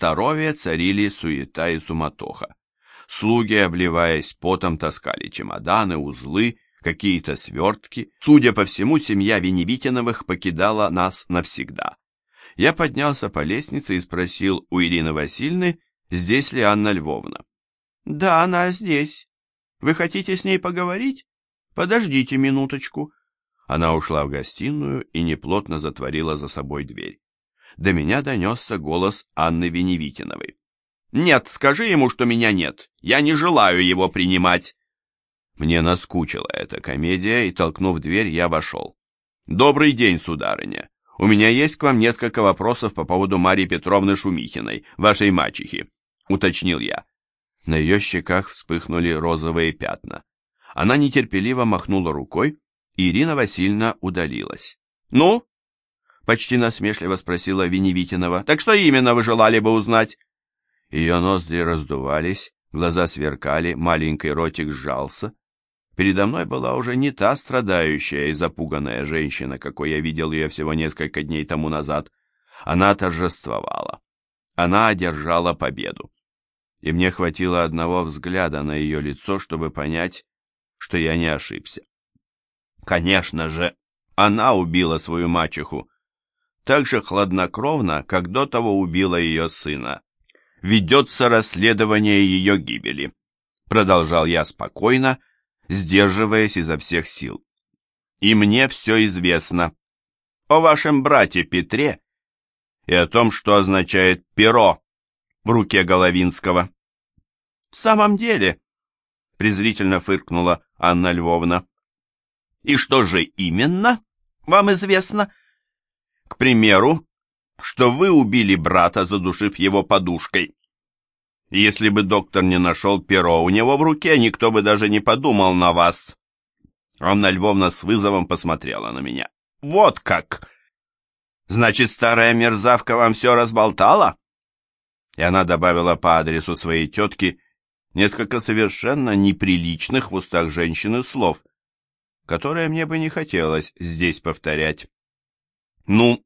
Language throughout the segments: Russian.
Старове царили суета и суматоха. Слуги, обливаясь потом, таскали чемоданы, узлы, какие-то свертки. Судя по всему, семья Веневитиновых покидала нас навсегда. Я поднялся по лестнице и спросил у Ирины Васильевны, здесь ли Анна Львовна. «Да, она здесь. Вы хотите с ней поговорить? Подождите минуточку». Она ушла в гостиную и неплотно затворила за собой дверь. До меня донесся голос Анны Веневитиновой. «Нет, скажи ему, что меня нет. Я не желаю его принимать». Мне наскучила эта комедия, и, толкнув дверь, я вошел. «Добрый день, сударыня. У меня есть к вам несколько вопросов по поводу Марии Петровны Шумихиной, вашей мачехи», — уточнил я. На ее щеках вспыхнули розовые пятна. Она нетерпеливо махнула рукой, и Ирина Васильевна удалилась. «Ну?» — почти насмешливо спросила Веневитинова. «Так что именно вы желали бы узнать?» Ее ноздри раздувались, глаза сверкали, маленький ротик сжался. Передо мной была уже не та страдающая и запуганная женщина, какой я видел ее всего несколько дней тому назад. Она торжествовала. Она одержала победу. И мне хватило одного взгляда на ее лицо, чтобы понять, что я не ошибся. Конечно же, она убила свою мачеху. Так же хладнокровно, как до того убила ее сына. Ведется расследование ее гибели. Продолжал я спокойно, сдерживаясь изо всех сил. И мне все известно. О вашем брате Петре и о том, что означает перо в руке Головинского. В самом деле, презрительно фыркнула Анна Львовна. И что же именно вам известно? К примеру, что вы убили брата, задушив его подушкой. Если бы доктор не нашел перо у него в руке, никто бы даже не подумал на вас. Анна Львовна с вызовом посмотрела на меня. Вот как! Значит, старая мерзавка вам все разболтала? И она добавила по адресу своей тетки несколько совершенно неприличных в устах женщины слов, которые мне бы не хотелось здесь повторять. Ну,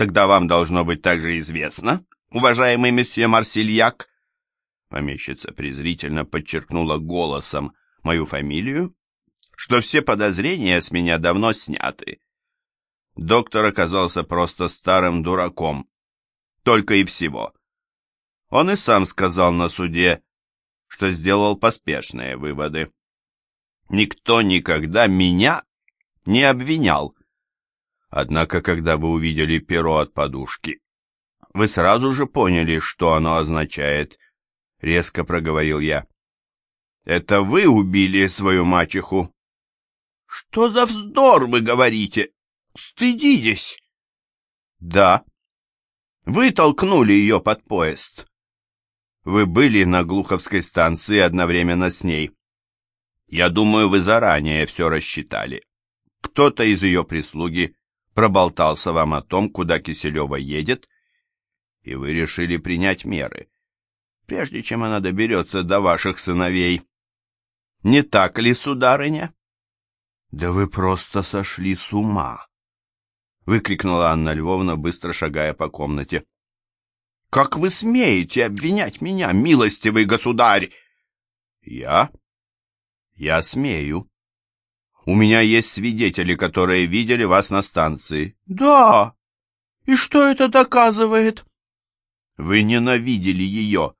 тогда вам должно быть также известно, уважаемый месье Марсельяк, Помещица презрительно подчеркнула голосом мою фамилию, что все подозрения с меня давно сняты. Доктор оказался просто старым дураком. Только и всего. Он и сам сказал на суде, что сделал поспешные выводы. Никто никогда меня не обвинял. Однако, когда вы увидели перо от подушки, вы сразу же поняли, что оно означает —— резко проговорил я. «Это вы убили свою мачеху?» «Что за вздор вы говорите? Стыдитесь!» «Да. Вы толкнули ее под поезд. Вы были на Глуховской станции одновременно с ней. Я думаю, вы заранее все рассчитали. Кто-то из ее прислуги проболтался вам о том, куда Киселева едет, и вы решили принять меры прежде чем она доберется до ваших сыновей. Не так ли, сударыня? — Да вы просто сошли с ума! — выкрикнула Анна Львовна, быстро шагая по комнате. — Как вы смеете обвинять меня, милостивый государь? — Я? Я смею. У меня есть свидетели, которые видели вас на станции. — Да. И что это доказывает? — Вы ненавидели ее.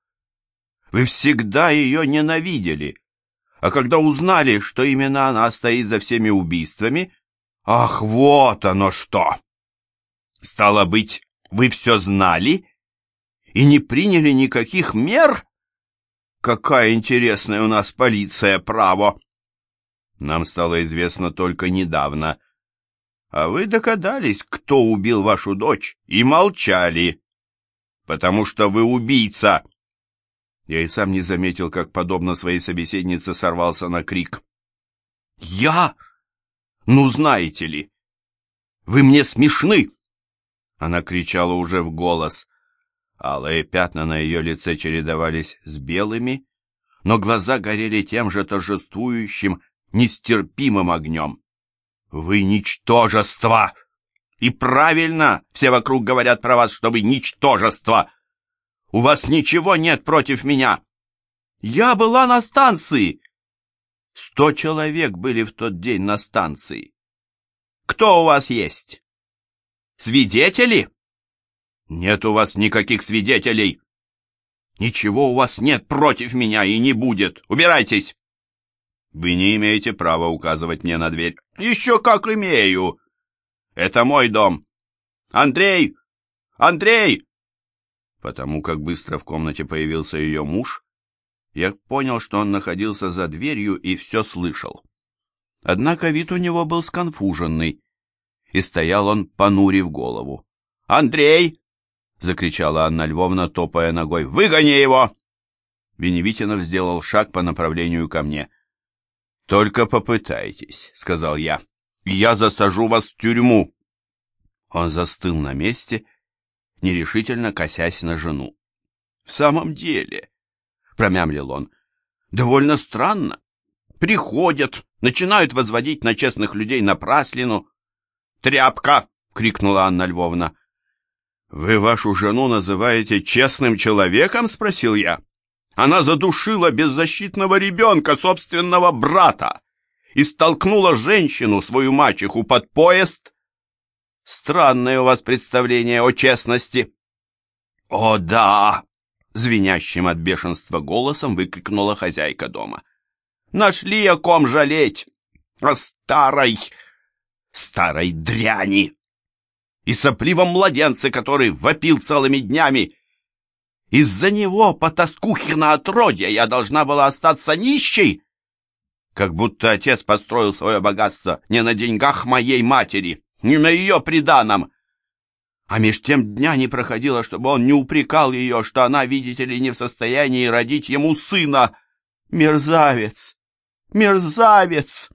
Вы всегда ее ненавидели. А когда узнали, что именно она стоит за всеми убийствами, ах, вот оно что! Стало быть, вы все знали и не приняли никаких мер? Какая интересная у нас полиция, право! Нам стало известно только недавно. А вы догадались, кто убил вашу дочь, и молчали, потому что вы убийца. Я и сам не заметил, как, подобно своей собеседнице, сорвался на крик. «Я? Ну, знаете ли! Вы мне смешны!» Она кричала уже в голос. Алые пятна на ее лице чередовались с белыми, но глаза горели тем же торжествующим, нестерпимым огнем. «Вы ничтожество! И правильно! Все вокруг говорят про вас, что вы ничтожество! У вас ничего нет против меня. Я была на станции. Сто человек были в тот день на станции. Кто у вас есть? Свидетели? Нет у вас никаких свидетелей. Ничего у вас нет против меня и не будет. Убирайтесь. Вы не имеете права указывать мне на дверь. Еще как имею. Это мой дом. Андрей! Андрей! Потому как быстро в комнате появился ее муж, я понял, что он находился за дверью и все слышал. Однако вид у него был сконфуженный, и стоял он, понурив голову. «Андрей!» — закричала Анна Львовна, топая ногой. «Выгони его!» Веневитинов сделал шаг по направлению ко мне. «Только попытайтесь», — сказал я. «Я засажу вас в тюрьму». Он застыл на месте, нерешительно косясь на жену. «В самом деле», — промямлил он, — «довольно странно. Приходят, начинают возводить на честных людей напраслину». «Тряпка!» — крикнула Анна Львовна. «Вы вашу жену называете честным человеком?» — спросил я. «Она задушила беззащитного ребенка, собственного брата, и столкнула женщину, свою мачеху, под поезд. Странное у вас представление о честности». «О, да!» — звенящим от бешенства голосом выкрикнула хозяйка дома. «Нашли о ком жалеть! О старой, старой дряни!» и сопливом младенце, который вопил целыми днями. Из-за него, по тоскухина отродья, я должна была остаться нищей, как будто отец построил свое богатство не на деньгах моей матери, не на ее приданом. А меж тем дня не проходило, чтобы он не упрекал ее, что она, видите ли, не в состоянии родить ему сына. Мерзавец! Мерзавец!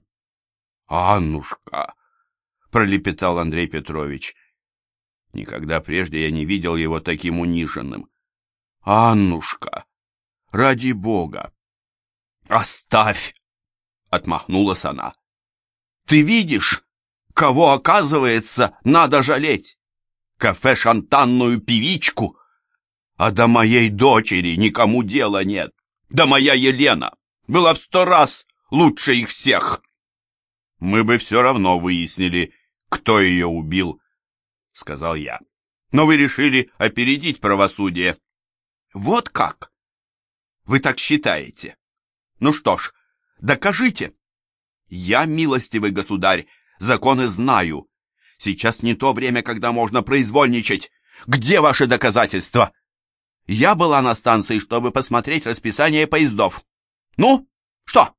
«Аннушка!» — пролепетал Андрей Петрович. Никогда прежде я не видел его таким униженным. «Аннушка, ради бога!» «Оставь!» — отмахнулась она. «Ты видишь, кого, оказывается, надо жалеть? Кафе-шантанную певичку? А до моей дочери никому дела нет. Да моя Елена была в сто раз лучше их всех!» Мы бы все равно выяснили, кто ее убил, — сказал я. «Но вы решили опередить правосудие». «Вот как? Вы так считаете? Ну что ж, докажите». «Я, милостивый государь, законы знаю. Сейчас не то время, когда можно произвольничать. Где ваши доказательства?» «Я была на станции, чтобы посмотреть расписание поездов. Ну, что?»